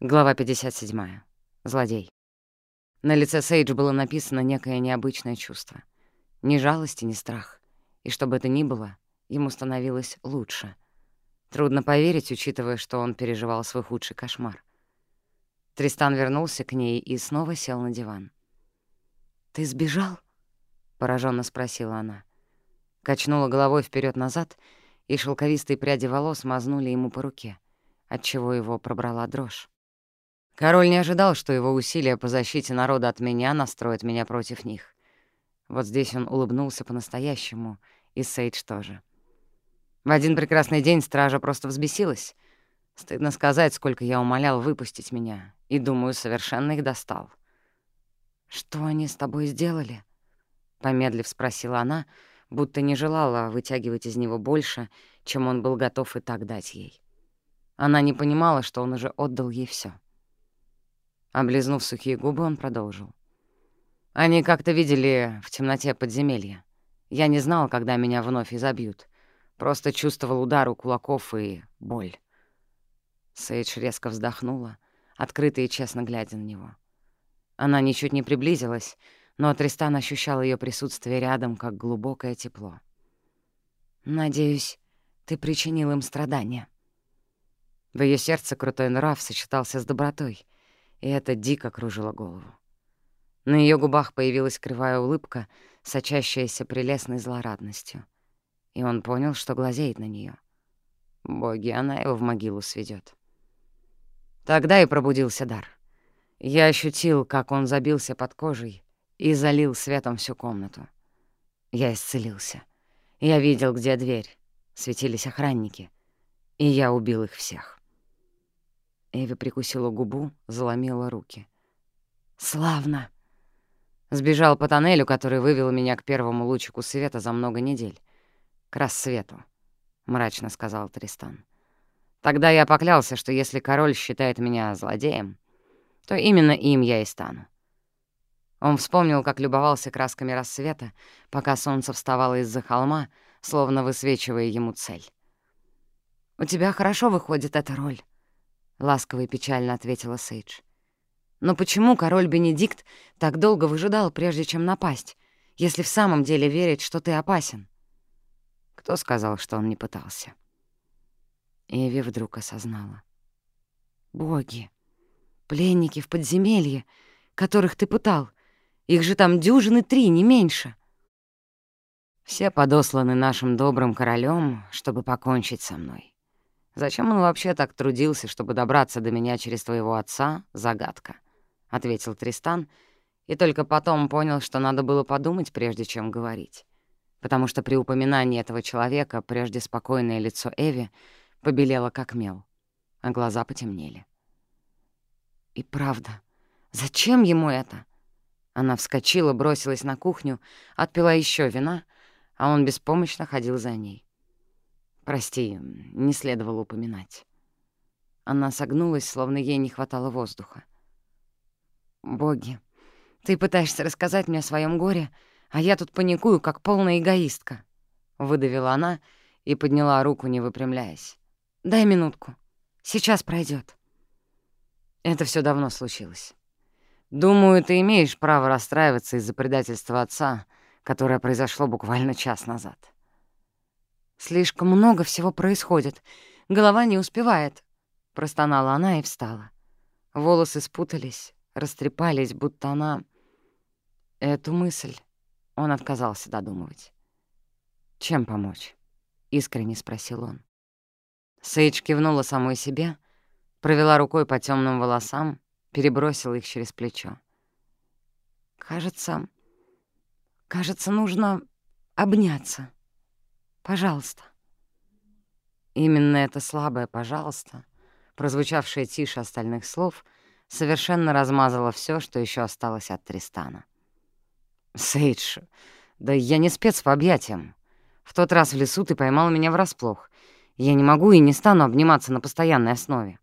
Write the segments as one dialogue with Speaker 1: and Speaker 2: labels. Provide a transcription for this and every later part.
Speaker 1: Глава 57. Злодей. На лице Сейдж было написано некое необычное чувство. Ни жалости, ни страх. И что бы это ни было, ему становилось лучше. Трудно поверить, учитывая, что он переживал свой худший кошмар. Тристан вернулся к ней и снова сел на диван. «Ты сбежал?» — пораженно спросила она. Качнула головой вперед назад и шелковистые пряди волос мазнули ему по руке, отчего его пробрала дрожь. Король не ожидал, что его усилия по защите народа от меня настроят меня против них. Вот здесь он улыбнулся по-настоящему, и Сейдж тоже. В один прекрасный день стража просто взбесилась. Стыдно сказать, сколько я умолял выпустить меня, и, думаю, совершенно их достал. «Что они с тобой сделали?» — помедлив спросила она, будто не желала вытягивать из него больше, чем он был готов и так дать ей. Она не понимала, что он уже отдал ей все. Облизнув сухие губы, он продолжил. Они как-то видели в темноте подземелья. Я не знал, когда меня вновь изобьют. Просто чувствовал удар у кулаков и боль. Сейдж резко вздохнула, открыто и честно глядя на него. Она ничуть не приблизилась, но Тристан ощущал ее присутствие рядом, как глубокое тепло. «Надеюсь, ты причинил им страдания». В ее сердце крутой нрав сочетался с добротой — и это дико кружило голову. На ее губах появилась кривая улыбка, сочащаяся прелестной злорадностью. И он понял, что глазеет на нее. Боги, она его в могилу сведет. Тогда и пробудился дар. Я ощутил, как он забился под кожей и залил светом всю комнату. Я исцелился. Я видел, где дверь. Светились охранники. И я убил их всех. Эви прикусила губу, заломила руки. «Славно!» Сбежал по тоннелю, который вывел меня к первому лучику света за много недель. «К рассвету», — мрачно сказал Тристан. «Тогда я поклялся, что если король считает меня злодеем, то именно им я и стану». Он вспомнил, как любовался красками рассвета, пока солнце вставало из-за холма, словно высвечивая ему цель. «У тебя хорошо выходит эта роль», — ласково и печально ответила Сейдж. «Но почему король Бенедикт так долго выжидал, прежде чем напасть, если в самом деле верит, что ты опасен?» Кто сказал, что он не пытался? Эви вдруг осознала. «Боги! Пленники в подземелье, которых ты пытал. Их же там дюжины три, не меньше». Все подосланы нашим добрым королем, чтобы покончить со мной. «Зачем он вообще так трудился, чтобы добраться до меня через твоего отца? Загадка», — ответил Тристан, и только потом понял, что надо было подумать, прежде чем говорить. Потому что при упоминании этого человека прежде спокойное лицо Эви побелело как мел, а глаза потемнели. «И правда, зачем ему это?» Она вскочила, бросилась на кухню, отпила еще вина, а он беспомощно ходил за ней. Прости, не следовало упоминать. Она согнулась, словно ей не хватало воздуха. «Боги, ты пытаешься рассказать мне о своем горе, а я тут паникую, как полная эгоистка», — выдавила она и подняла руку, не выпрямляясь. «Дай минутку. Сейчас пройдет. Это все давно случилось. Думаю, ты имеешь право расстраиваться из-за предательства отца, которое произошло буквально час назад». Слишком много всего происходит. Голова не успевает. Простонала она и встала. Волосы спутались, растрепались, будто она... Эту мысль он отказался додумывать. «Чем помочь?» — искренне спросил он. Сейдж кивнула самой себе, провела рукой по темным волосам, перебросила их через плечо. «Кажется, кажется, нужно обняться». Пожалуйста». Именно это слабое «пожалуйста», прозвучавшее тише остальных слов, совершенно размазало все, что еще осталось от Тристана. «Сейдж, да я не спец по объятиям. В тот раз в лесу ты поймал меня врасплох. Я не могу и не стану обниматься на постоянной основе».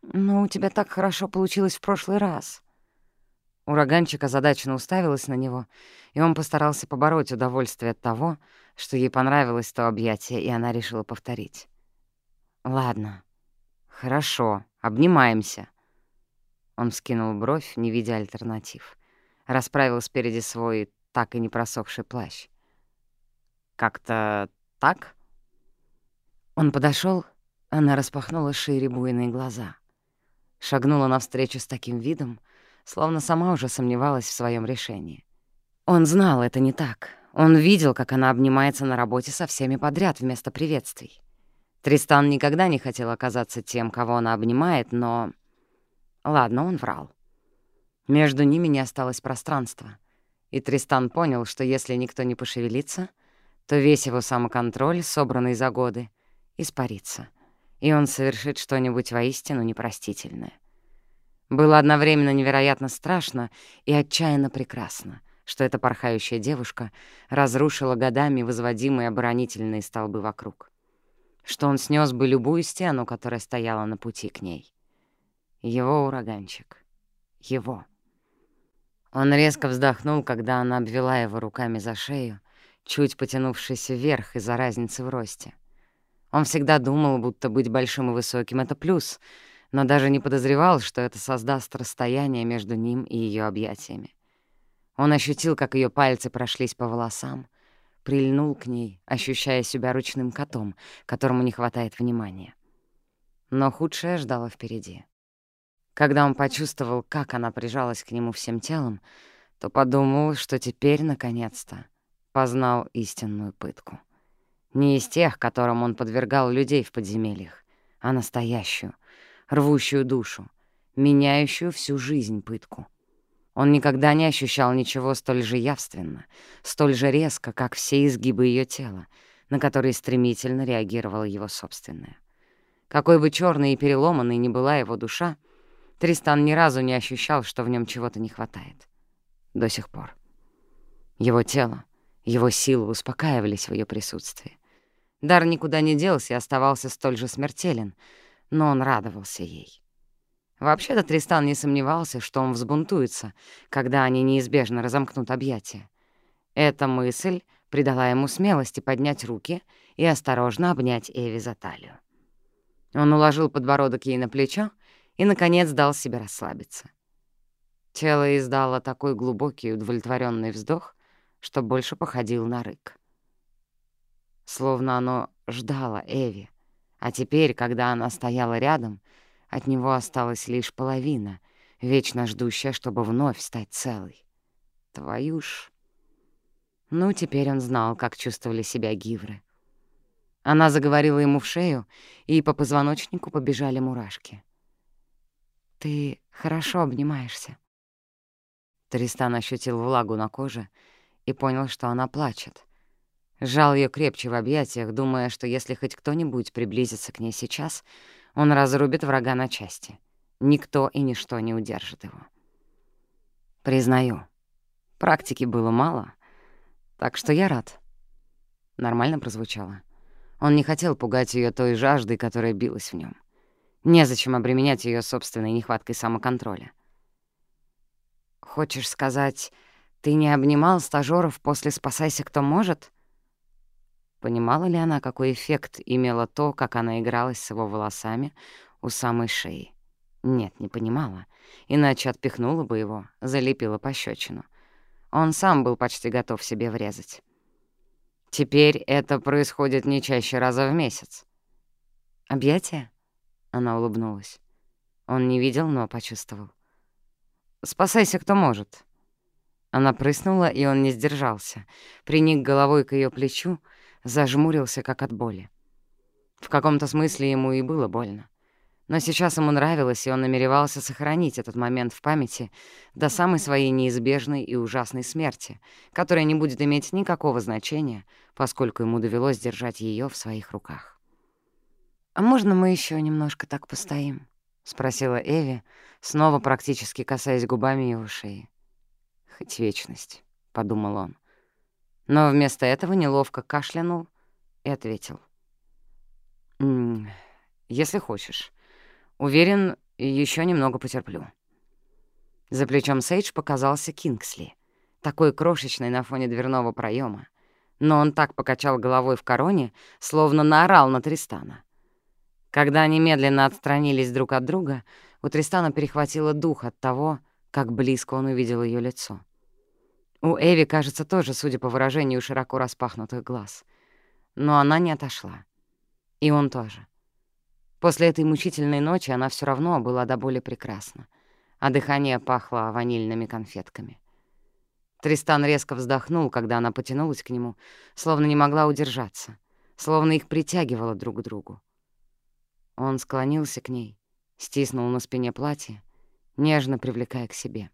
Speaker 1: «Но у тебя так хорошо получилось в прошлый раз», Ураганчик озадаченно уставилась на него, и он постарался побороть удовольствие от того, что ей понравилось то объятие, и она решила повторить. «Ладно, хорошо», — Обнимаемся». Он вскинул бровь, не видя альтернатив. Расправил спереди свой так и не просохший плащ. «Как-то так?» Он подошел, она распахнула шире буйные глаза. Шагнула навстречу с таким видом, словно сама уже сомневалась в своем решении. Он знал, это не так. Он видел, как она обнимается на работе со всеми подряд вместо приветствий. Тристан никогда не хотел оказаться тем, кого она обнимает, но... Ладно, он врал. Между ними не осталось пространства, и Тристан понял, что если никто не пошевелится, то весь его самоконтроль, собранный за годы, испарится, и он совершит что-нибудь воистину непростительное. Было одновременно невероятно страшно и отчаянно прекрасно, что эта порхающая девушка разрушила годами возводимые оборонительные столбы вокруг. Что он снес бы любую стену, которая стояла на пути к ней. Его ураганчик. Его. Он резко вздохнул, когда она обвела его руками за шею, чуть потянувшись вверх из-за разницы в росте. Он всегда думал, будто быть большим и высоким — это плюс, но даже не подозревал, что это создаст расстояние между ним и ее объятиями. Он ощутил, как ее пальцы прошлись по волосам, прильнул к ней, ощущая себя ручным котом, которому не хватает внимания. Но худшее ждало впереди. Когда он почувствовал, как она прижалась к нему всем телом, то подумал, что теперь, наконец-то, познал истинную пытку. Не из тех, которым он подвергал людей в подземельях, а настоящую, рвущую душу, меняющую всю жизнь пытку. Он никогда не ощущал ничего столь же явственно, столь же резко, как все изгибы ее тела, на которые стремительно реагировала его собственная. Какой бы черной и переломанной ни была его душа, Тристан ни разу не ощущал, что в нем чего-то не хватает. До сих пор. Его тело, его силы успокаивались в ее присутствии. Дар никуда не делся и оставался столь же смертелен, но он радовался ей. Вообще-то Тристан не сомневался, что он взбунтуется, когда они неизбежно разомкнут объятия. Эта мысль придала ему смелости поднять руки и осторожно обнять Эви за талию. Он уложил подбородок ей на плечо и, наконец, дал себе расслабиться. Тело издало такой глубокий удовлетворенный вздох, что больше походил на рык. Словно оно ждало Эви, а теперь, когда она стояла рядом, от него осталась лишь половина, вечно ждущая, чтобы вновь стать целой. Твою ж... Ну, теперь он знал, как чувствовали себя гивры. Она заговорила ему в шею, и по позвоночнику побежали мурашки. «Ты хорошо обнимаешься». Тристан ощутил влагу на коже и понял, что она плачет. Жал ее крепче в объятиях, думая, что если хоть кто-нибудь приблизится к ней сейчас, он разрубит врага на части. Никто и ничто не удержит его. Признаю, практики было мало, так что я рад. Нормально прозвучало. Он не хотел пугать ее той жаждой, которая билась в нем. Незачем обременять ее собственной нехваткой самоконтроля. «Хочешь сказать, ты не обнимал стажёров после «Спасайся, кто может»?» Понимала ли она, какой эффект имело то, как она игралась с его волосами у самой шеи? Нет, не понимала, иначе отпихнула бы его, залепила пощечину. Он сам был почти готов себе врезать. Теперь это происходит не чаще раза в месяц. «Объятия?» Она улыбнулась. Он не видел, но почувствовал. «Спасайся, кто может». Она прыснула, и он не сдержался. Приник головой к ее плечу, зажмурился, как от боли. В каком-то смысле ему и было больно. Но сейчас ему нравилось, и он намеревался сохранить этот момент в памяти до самой своей неизбежной и ужасной смерти, которая не будет иметь никакого значения, поскольку ему довелось держать ее в своих руках. «А можно мы еще немножко так постоим?» — спросила Эви, снова практически касаясь губами его шеи. «Хоть вечность», — подумал он. Но вместо этого неловко кашлянул и ответил. «М -м, «Если хочешь. Уверен, еще немного потерплю». За плечом Сейдж показался Кингсли, такой крошечный на фоне дверного проема, но он так покачал головой в короне, словно наорал на Тристана. Когда они медленно отстранились друг от друга, у Тристана перехватило дух от того, как близко он увидел ее лицо. У Эви, кажется, тоже, судя по выражению широко распахнутых глаз. Но она не отошла. И он тоже. После этой мучительной ночи она все равно была до боли прекрасна, а дыхание пахло ванильными конфетками. Тристан резко вздохнул, когда она потянулась к нему, словно не могла удержаться, словно их притягивало друг к другу. Он склонился к ней, стиснул на спине платье, нежно привлекая к себе.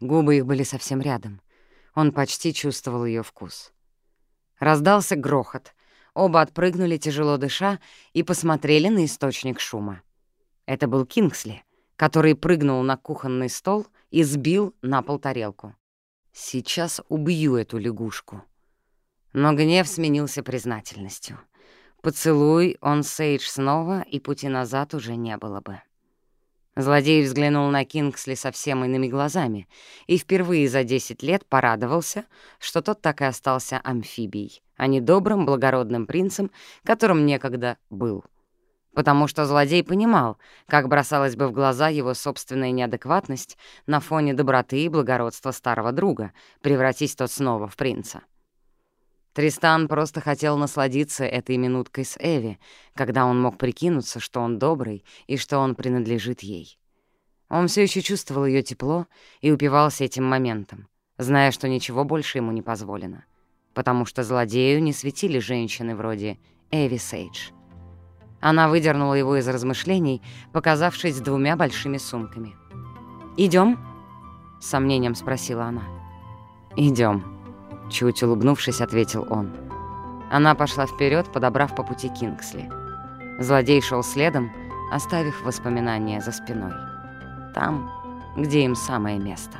Speaker 1: Губы их были совсем рядом. Он почти чувствовал ее вкус. Раздался грохот. Оба отпрыгнули, тяжело дыша, и посмотрели на источник шума. Это был Кингсли, который прыгнул на кухонный стол и сбил на пол тарелку. «Сейчас убью эту лягушку». Но гнев сменился признательностью. Поцелуй он Сейдж снова, и пути назад уже не было бы. Злодей взглянул на Кингсли совсем иными глазами и впервые за десять лет порадовался, что тот так и остался амфибией, а не добрым, благородным принцем, которым некогда был. Потому что злодей понимал, как бросалась бы в глаза его собственная неадекватность на фоне доброты и благородства старого друга, превратись тот снова в принца. Тристан просто хотел насладиться этой минуткой с Эви, когда он мог прикинуться, что он добрый и что он принадлежит ей. Он все еще чувствовал ее тепло и упивался этим моментом, зная, что ничего больше ему не позволено, потому что злодею не светили женщины вроде Эви Сейдж. Она выдернула его из размышлений, показавшись двумя большими сумками. Идем? с сомнением спросила она. Идем. Чуть улыбнувшись, ответил он. Она пошла вперед, подобрав по пути Кингсли. Злодей шел следом, оставив воспоминания за спиной. Там, где им самое место.